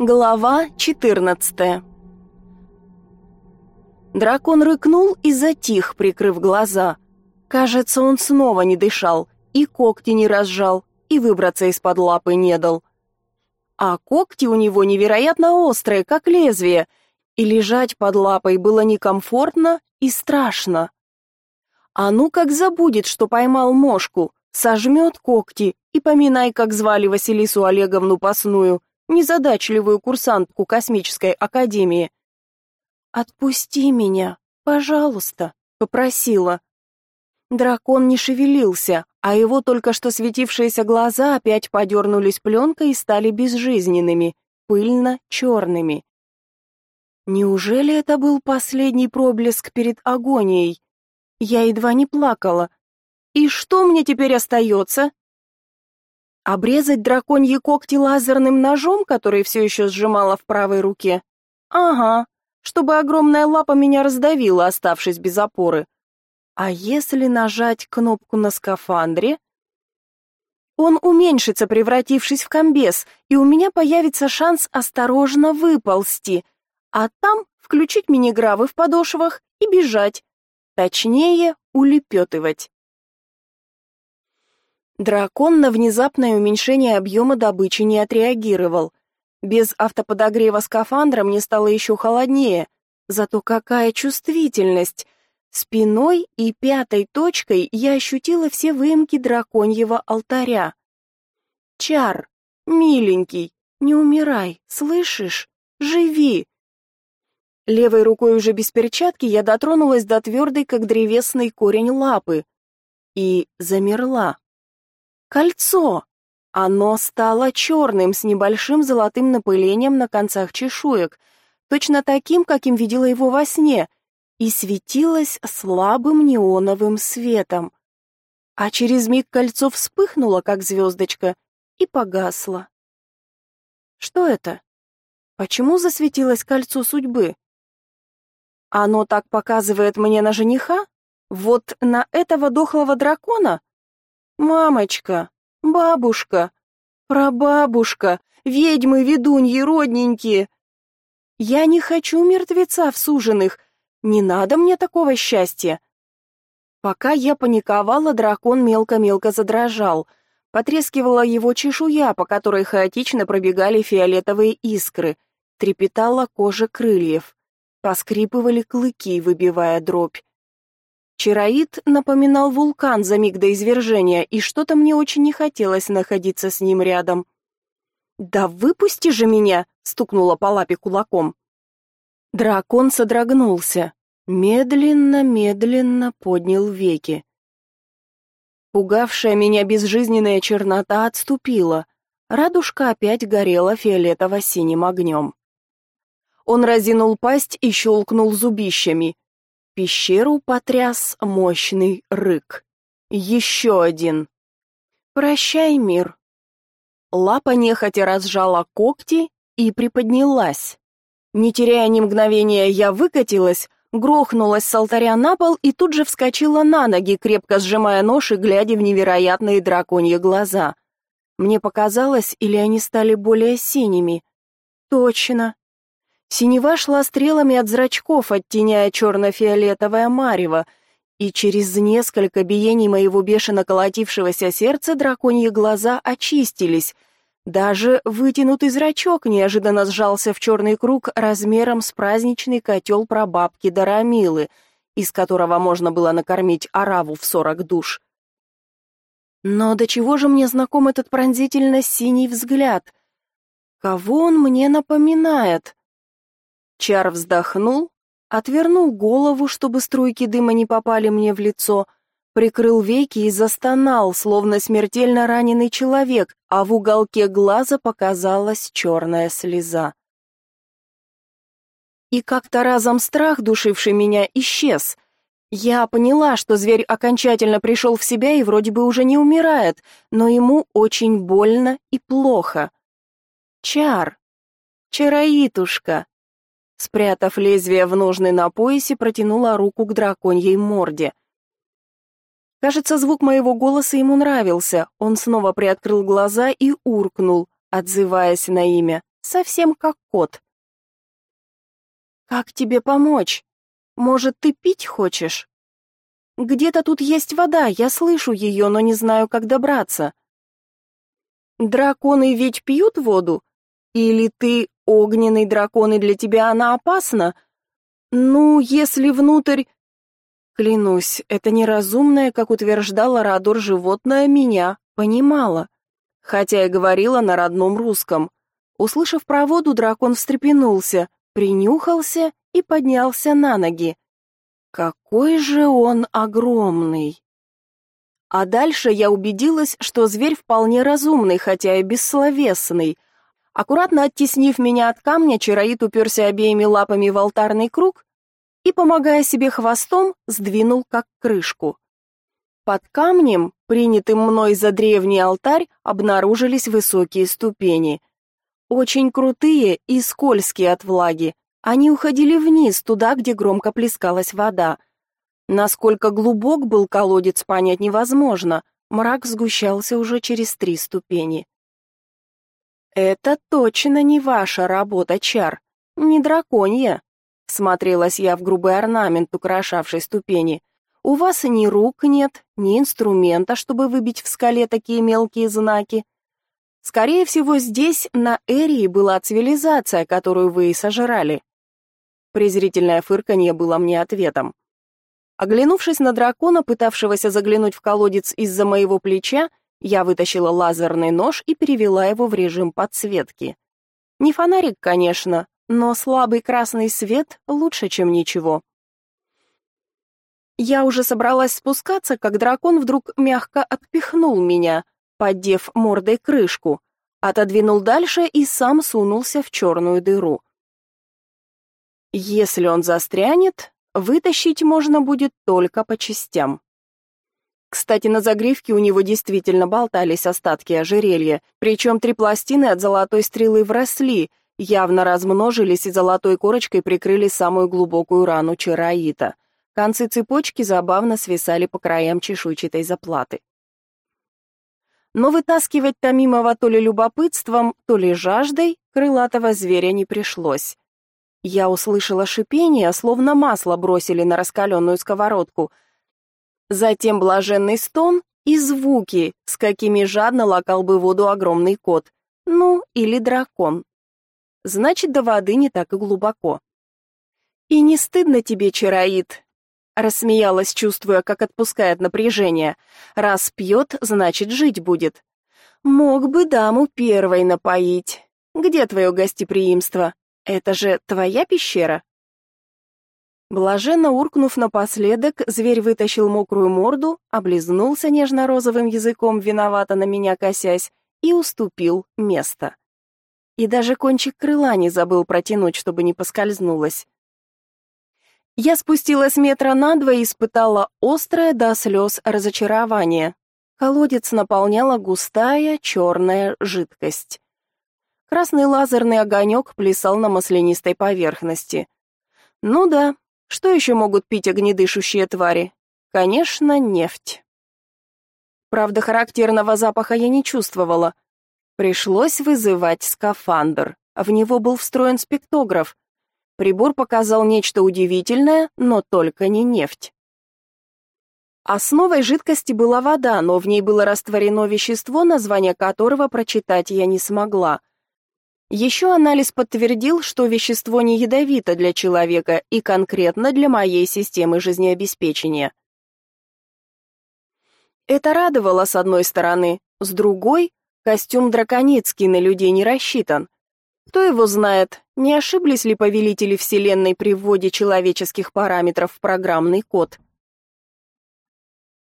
Глава 14 Дракон рыкнул и затих, прикрыв глаза. Кажется, он снова не дышал, и когти не разжал, и выбраться из-под лапы не дал. А когти у него невероятно острые, как лезвие, и лежать под лапой было некомфортно и страшно. А ну как забудет, что поймал мошку, сожмет когти и поминай, как звали Василису Олеговну Пасную, незадачливую курсантку космической академии. «Отпусти меня, пожалуйста», — попросила. Дракон не шевелился, а его только что светившиеся глаза опять подернулись пленкой и стали безжизненными, пыльно-черными. Неужели это был последний проблеск перед агонией? Я едва не плакала. И что мне теперь остается? Обрезать драконьи когти лазерным ножом, который все еще сжимала в правой руке? Ага, чтобы огромная лапа меня раздавила, оставшись без опоры. А если нажать кнопку на скафандре? Он уменьшится, превратившись в комбез, и у меня появится шанс осторожно выползти, а там включить мини-гравы в подошвах и бежать. Точнее, улепетывать. Дракон на внезапное уменьшение объема добычи не отреагировал. Без автоподогрева скафандра мне стало еще холоднее. Зато какая чувствительность! Спиной и пятой точкой я ощутила все выемки драконьего алтаря. Чар, миленький, не умирай, слышишь? Живи. Левой рукой уже без перчатки я дотронулась до твердой, как древесный корень лапы, и замерла. Кольцо! Оно стало черным с небольшим золотым напылением на концах чешуек, точно таким, каким видела его во сне, и светилось слабым неоновым светом. А через миг кольцо вспыхнуло, как звездочка, и погасло. Что это? Почему засветилось кольцо судьбы? Оно так показывает мне на жениха? Вот на этого дохлого дракона? Мамочка, бабушка, прабабушка, ведьмы, ведуньи, родненькие. Я не хочу мертвеца в суженых. Не надо мне такого счастья. Пока я паниковала, дракон мелко-мелко задрожал. Потрескивала его чешуя, по которой хаотично пробегали фиолетовые искры. Трепетала кожа крыльев. Поскрипывали клыки, выбивая дробь. Чароид напоминал вулкан за миг до извержения, и что-то мне очень не хотелось находиться с ним рядом. «Да выпусти же меня!» — стукнула по лапе кулаком. Дракон содрогнулся, медленно-медленно поднял веки. Пугавшая меня безжизненная чернота отступила, радужка опять горела фиолетово-синим огнем. Он разинул пасть и щелкнул зубищами, Пещеру потряс мощный рык. Еще один. «Прощай, мир». Лапа нехотя разжала когти и приподнялась. Не теряя ни мгновения, я выкатилась, грохнулась с алтаря на пол и тут же вскочила на ноги, крепко сжимая нож и глядя в невероятные драконьи глаза. Мне показалось, или они стали более синими. Точно, Синева шла стрелами от зрачков, оттеняя черно-фиолетовое марево, и через несколько биений моего бешено колотившегося сердца драконьи глаза очистились. Даже вытянутый зрачок неожиданно сжался в черный круг размером с праздничный котел прабабки Дарамилы, из которого можно было накормить ораву в сорок душ. Но до чего же мне знаком этот пронзительно синий взгляд? Кого он мне напоминает? Чар вздохнул, отвернул голову, чтобы струйки дыма не попали мне в лицо, прикрыл веки и застонал, словно смертельно раненый человек, а в уголке глаза показалась черная слеза. И как-то разом страх, душивший меня, исчез. Я поняла, что зверь окончательно пришел в себя и вроде бы уже не умирает, но ему очень больно и плохо. Чар, чароитушка, Спрятав лезвие в ножны на поясе, протянула руку к драконьей морде. Кажется, звук моего голоса ему нравился. Он снова приоткрыл глаза и уркнул, отзываясь на имя. совсем как кот. «Как тебе помочь? Может, ты пить хочешь?» «Где-то тут есть вода, я слышу ее, но не знаю, как добраться». «Драконы ведь пьют воду? Или ты огненный дракон, и для тебя она опасна? Ну, если внутрь...» Клянусь, это неразумное, как утверждала Радор, животное меня понимало, хотя и говорила на родном русском. Услышав про воду, дракон встрепенулся, принюхался и поднялся на ноги. Какой же он огромный! А дальше я убедилась, что зверь вполне разумный, хотя и бессловесный. Аккуратно оттеснив меня от камня, чароид уперся обеими лапами в алтарный круг и, помогая себе хвостом, сдвинул как крышку. Под камнем, принятым мной за древний алтарь, обнаружились высокие ступени. Очень крутые и скользкие от влаги. Они уходили вниз, туда, где громко плескалась вода. Насколько глубок был колодец, понять невозможно. Мрак сгущался уже через три ступени. «Это точно не ваша работа, Чар, не драконья», Смотрелась я в грубый орнамент, украшавший ступени. У вас ни рук нет, ни инструмента, чтобы выбить в скале такие мелкие знаки. Скорее всего, здесь, на Эрии, была цивилизация, которую вы и сожрали. Презрительное фырканье было мне ответом. Оглянувшись на дракона, пытавшегося заглянуть в колодец из-за моего плеча, я вытащила лазерный нож и перевела его в режим подсветки. Не фонарик, конечно, но слабый красный свет лучше, чем ничего. Я уже собралась спускаться, как дракон вдруг мягко отпихнул меня, поддев мордой крышку, отодвинул дальше и сам сунулся в черную дыру. Если он застрянет, вытащить можно будет только по частям. Кстати, на загривке у него действительно болтались остатки ожерелья, причем три пластины от золотой стрелы вросли, явно размножились и золотой корочкой прикрыли самую глубокую рану чароита. Концы цепочки забавно свисали по краям чешуйчатой заплаты. Но вытаскивать Томимова то ли любопытством, то ли жаждой крылатого зверя не пришлось. Я услышала шипение, словно масло бросили на раскаленную сковородку. Затем блаженный стон и звуки, с какими жадно лакал бы воду огромный кот. Ну, или дракон значит, до воды не так и глубоко. «И не стыдно тебе, чароид?» Рассмеялась, чувствуя, как отпускает напряжение. «Раз пьет, значит, жить будет. Мог бы даму первой напоить. Где твое гостеприимство? Это же твоя пещера?» Блаженно уркнув напоследок, зверь вытащил мокрую морду, облизнулся нежно-розовым языком, виновато на меня косясь, и уступил место и даже кончик крыла не забыл протянуть, чтобы не поскользнулась. Я спустилась метра на два и испытала острое до слез разочарование. Колодец наполняла густая черная жидкость. Красный лазерный огонек плясал на маслянистой поверхности. Ну да, что еще могут пить огнедышущие твари? Конечно, нефть. Правда, характерного запаха я не чувствовала — Пришлось вызывать скафандр. В него был встроен спектограф. Прибор показал нечто удивительное, но только не нефть. Основой жидкости была вода, но в ней было растворено вещество, название которого прочитать я не смогла. Еще анализ подтвердил, что вещество не ядовито для человека и конкретно для моей системы жизнеобеспечения. Это радовало с одной стороны, с другой Костюм драконицкий на людей не рассчитан. Кто его знает, не ошиблись ли повелители Вселенной при вводе человеческих параметров в программный код?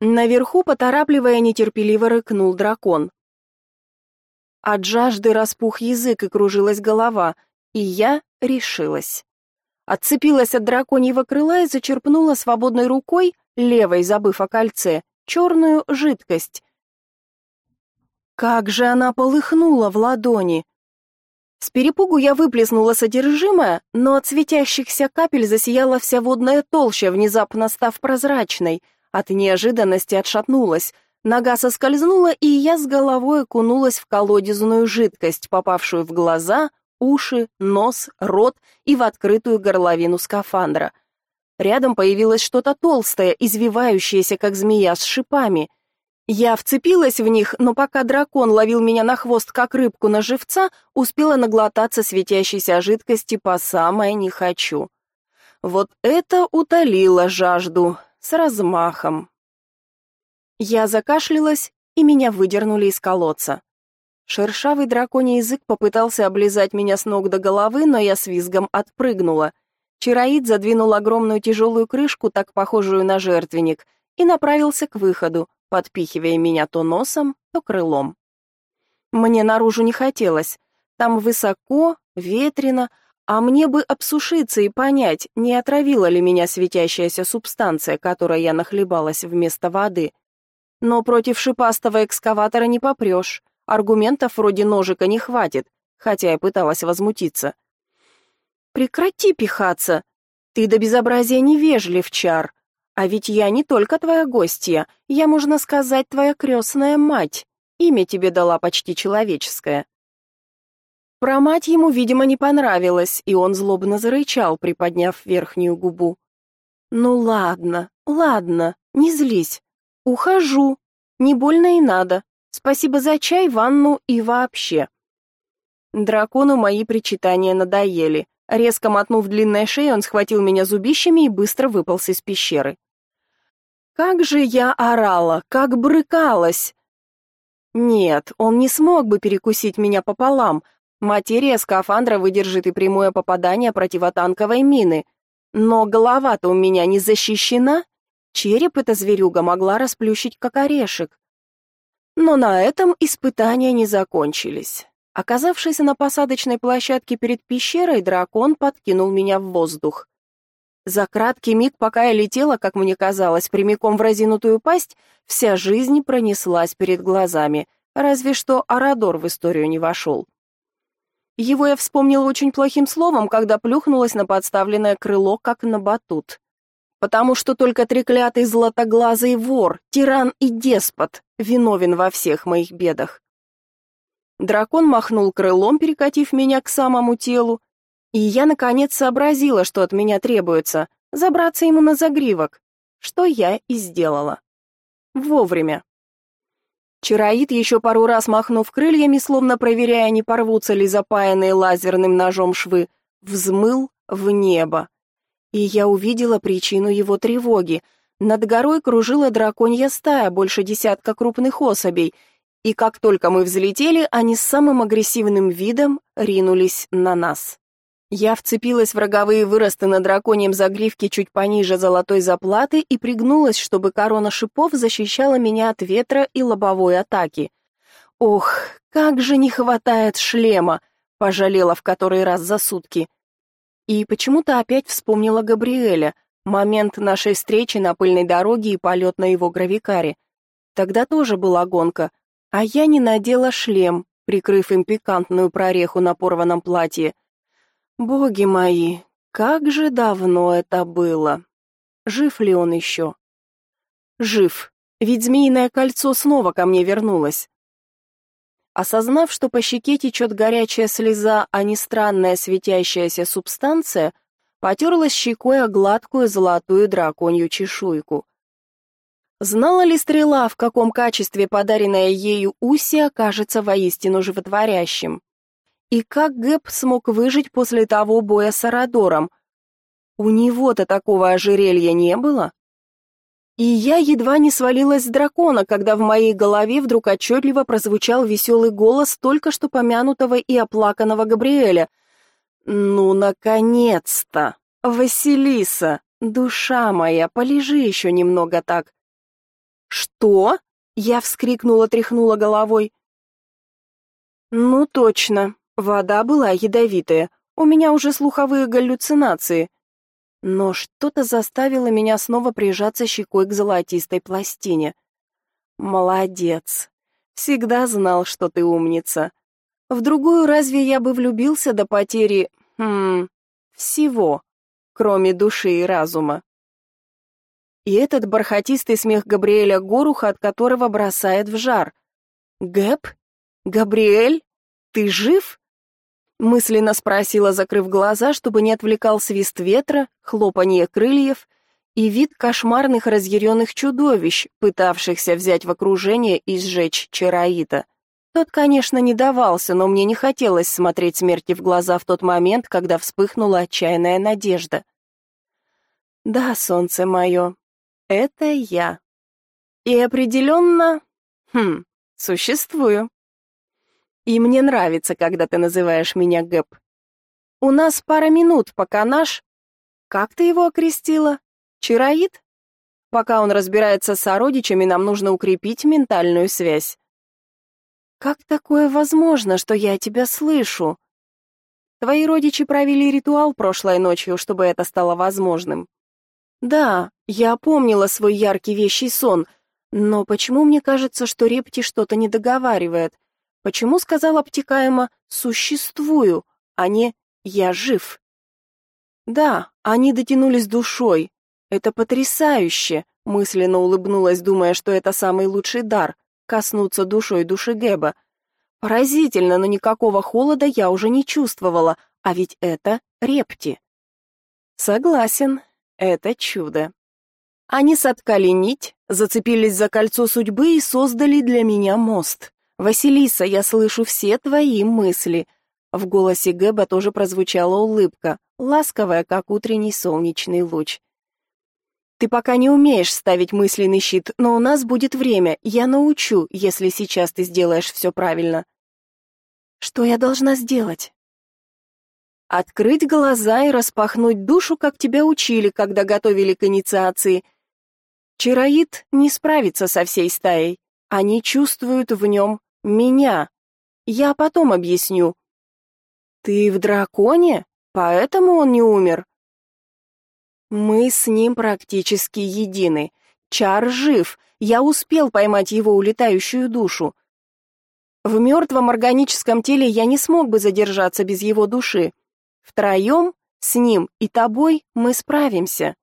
Наверху, поторапливая, нетерпеливо рыкнул дракон. От жажды распух язык и кружилась голова, и я решилась. Отцепилась от драконьего крыла и зачерпнула свободной рукой, левой забыв о кольце, черную жидкость, как же она полыхнула в ладони! С перепугу я выплеснула содержимое, но от светящихся капель засияла вся водная толща, внезапно став прозрачной. От неожиданности отшатнулась. Нога соскользнула, и я с головой окунулась в колодезную жидкость, попавшую в глаза, уши, нос, рот и в открытую горловину скафандра. Рядом появилось что-то толстое, извивающееся, как змея с шипами. Я вцепилась в них, но пока дракон ловил меня на хвост, как рыбку на живца, успела наглотаться светящейся жидкости по самое не хочу. Вот это утолило жажду с размахом. Я закашлялась, и меня выдернули из колодца. Шершавый драконий язык попытался облизать меня с ног до головы, но я с визгом отпрыгнула. Чароид задвинул огромную тяжелую крышку, так похожую на жертвенник, и направился к выходу, подпихивая меня то носом, то крылом. Мне наружу не хотелось. Там высоко, ветрено, а мне бы обсушиться и понять, не отравила ли меня светящаяся субстанция, которой я нахлебалась вместо воды. Но против шипастого экскаватора не попрешь. Аргументов вроде ножика не хватит, хотя я пыталась возмутиться. «Прекрати пихаться! Ты до безобразия невежлив, Чар!» А ведь я не только твоя гостья, я, можно сказать, твоя крестная мать. Имя тебе дала почти человеческое. Про мать ему, видимо, не понравилось, и он злобно зарычал, приподняв верхнюю губу. Ну ладно, ладно, не злись. Ухожу. Не больно и надо. Спасибо за чай, ванну и вообще. Дракону мои причитания надоели. Резко мотнув длинной шеей, он схватил меня зубищами и быстро выполз из пещеры. Как же я орала, как брыкалась! Нет, он не смог бы перекусить меня пополам. Материя скафандра выдержит и прямое попадание противотанковой мины. Но голова-то у меня не защищена. Череп эта зверюга могла расплющить как орешек. Но на этом испытания не закончились. Оказавшись на посадочной площадке перед пещерой, дракон подкинул меня в воздух. За краткий миг, пока я летела, как мне казалось, прямиком в разинутую пасть, вся жизнь пронеслась перед глазами, разве что Арадор в историю не вошел. Его я вспомнила очень плохим словом, когда плюхнулась на подставленное крыло, как на батут. Потому что только треклятый златоглазый вор, тиран и деспот виновен во всех моих бедах. Дракон махнул крылом, перекатив меня к самому телу, и я, наконец, сообразила, что от меня требуется — забраться ему на загривок, что я и сделала. Вовремя. Чароид, еще пару раз махнув крыльями, словно проверяя, не порвутся ли запаянные лазерным ножом швы, взмыл в небо. И я увидела причину его тревоги. Над горой кружила драконья стая, больше десятка крупных особей, и как только мы взлетели, они с самым агрессивным видом ринулись на нас. Я вцепилась в роговые выросты на драконьем загривке чуть пониже золотой заплаты и пригнулась, чтобы корона шипов защищала меня от ветра и лобовой атаки. Ох, как же не хватает шлема, пожалела в который раз за сутки. И почему-то опять вспомнила Габриэля, момент нашей встречи на пыльной дороге и полет на его гравикаре. Тогда тоже была гонка, а я не надела шлем, прикрыв им пикантную прореху на порванном платье. Боги мои, как же давно это было. Жив ли он еще? Жив, ведь змеиное кольцо снова ко мне вернулось. Осознав, что по щеке течет горячая слеза, а не странная светящаяся субстанция, потерлась щекой о гладкую золотую драконью чешуйку. Знала ли стрела, в каком качестве подаренная ею Уси окажется воистину животворящим? И как Гэб смог выжить после того боя с Арадором? У него-то такого ожерелья не было. И я едва не свалилась с дракона, когда в моей голове вдруг отчетливо прозвучал веселый голос только что помянутого и оплаканного Габриэля. «Ну, наконец-то! Василиса, душа моя, полежи еще немного так!» «Что?» — я вскрикнула, тряхнула головой. «Ну, точно, Вода была ядовитая, у меня уже слуховые галлюцинации. Но что-то заставило меня снова прижаться щекой к золотистой пластине. Молодец. Всегда знал, что ты умница. В другую разве я бы влюбился до потери, хм, всего, кроме души и разума? И этот бархатистый смех Габриэля Горуха, от которого бросает в жар. Гэб? Габриэль? Ты жив? Мысленно спросила, закрыв глаза, чтобы не отвлекал свист ветра, хлопанье крыльев и вид кошмарных разъяренных чудовищ, пытавшихся взять в окружение и сжечь Чараита. Тот, конечно, не давался, но мне не хотелось смотреть смерти в глаза в тот момент, когда вспыхнула отчаянная надежда. «Да, солнце мое, это я. И определенно, хм, существую. И мне нравится, когда ты называешь меня Гэп. У нас пара минут, пока наш... Как ты его окрестила? Чароид? Пока он разбирается с сородичами, нам нужно укрепить ментальную связь. Как такое возможно, что я тебя слышу? Твои родичи провели ритуал прошлой ночью, чтобы это стало возможным. Да, я помнила свой яркий вещий сон, но почему мне кажется, что Репти что-то не договаривает? Почему сказал обтекаемо «существую», а не «я жив»? Да, они дотянулись душой. Это потрясающе, мысленно улыбнулась, думая, что это самый лучший дар коснуться душой души Гэба. Поразительно, но никакого холода я уже не чувствовала, а ведь это Репти. Согласен, это чудо. Они соткали нить, зацепились за кольцо судьбы и создали для меня мост. «Василиса, я слышу все твои мысли». В голосе Гэба тоже прозвучала улыбка, ласковая, как утренний солнечный луч. «Ты пока не умеешь ставить мысленный щит, но у нас будет время, я научу, если сейчас ты сделаешь все правильно». «Что я должна сделать?» «Открыть глаза и распахнуть душу, как тебя учили, когда готовили к инициации. Чароид не справится со всей стаей, они чувствуют в нем меня. Я потом объясню. Ты в драконе? Поэтому он не умер. Мы с ним практически едины. Чар жив. Я успел поймать его улетающую душу. В мертвом органическом теле я не смог бы задержаться без его души. Втроем, с ним и тобой, мы справимся.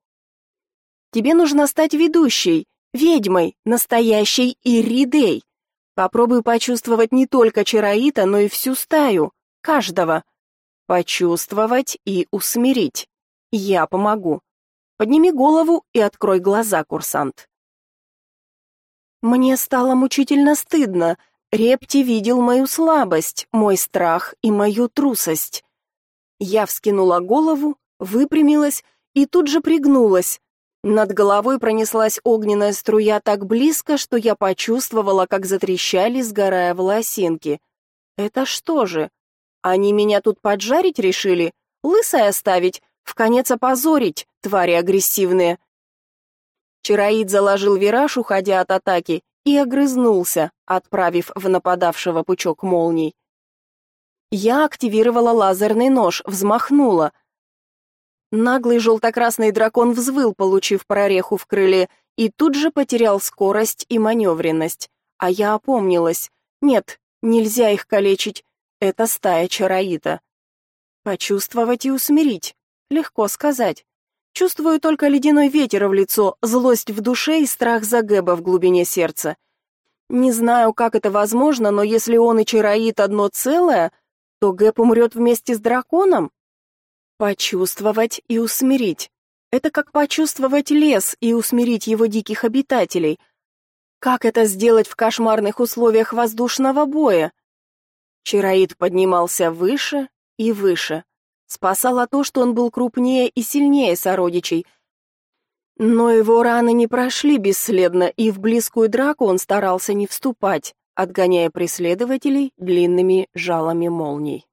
Тебе нужно стать ведущей, ведьмой, настоящей Иридей. Попробуй почувствовать не только Чароита, но и всю стаю, каждого. Почувствовать и усмирить. Я помогу. Подними голову и открой глаза, курсант. Мне стало мучительно стыдно. Репти видел мою слабость, мой страх и мою трусость. Я вскинула голову, выпрямилась и тут же пригнулась, над головой пронеслась огненная струя так близко, что я почувствовала, как затрещали, сгорая волосинки. Это что же? Они меня тут поджарить решили? Лысой оставить? В конец опозорить, твари агрессивные. Чароид заложил вираж, уходя от атаки, и огрызнулся, отправив в нападавшего пучок молний. Я активировала лазерный нож, взмахнула — Наглый желто-красный дракон взвыл, получив прореху в крыле, и тут же потерял скорость и маневренность. А я опомнилась. Нет, нельзя их калечить. Это стая чароита. Почувствовать и усмирить. Легко сказать. Чувствую только ледяной ветер в лицо, злость в душе и страх за Гэба в глубине сердца. Не знаю, как это возможно, но если он и чароит одно целое, то Гэб умрет вместе с драконом? Почувствовать и усмирить. Это как почувствовать лес и усмирить его диких обитателей. Как это сделать в кошмарных условиях воздушного боя? Чароид поднимался выше и выше. Спасало то, что он был крупнее и сильнее сородичей. Но его раны не прошли бесследно, и в близкую драку он старался не вступать, отгоняя преследователей длинными жалами молний.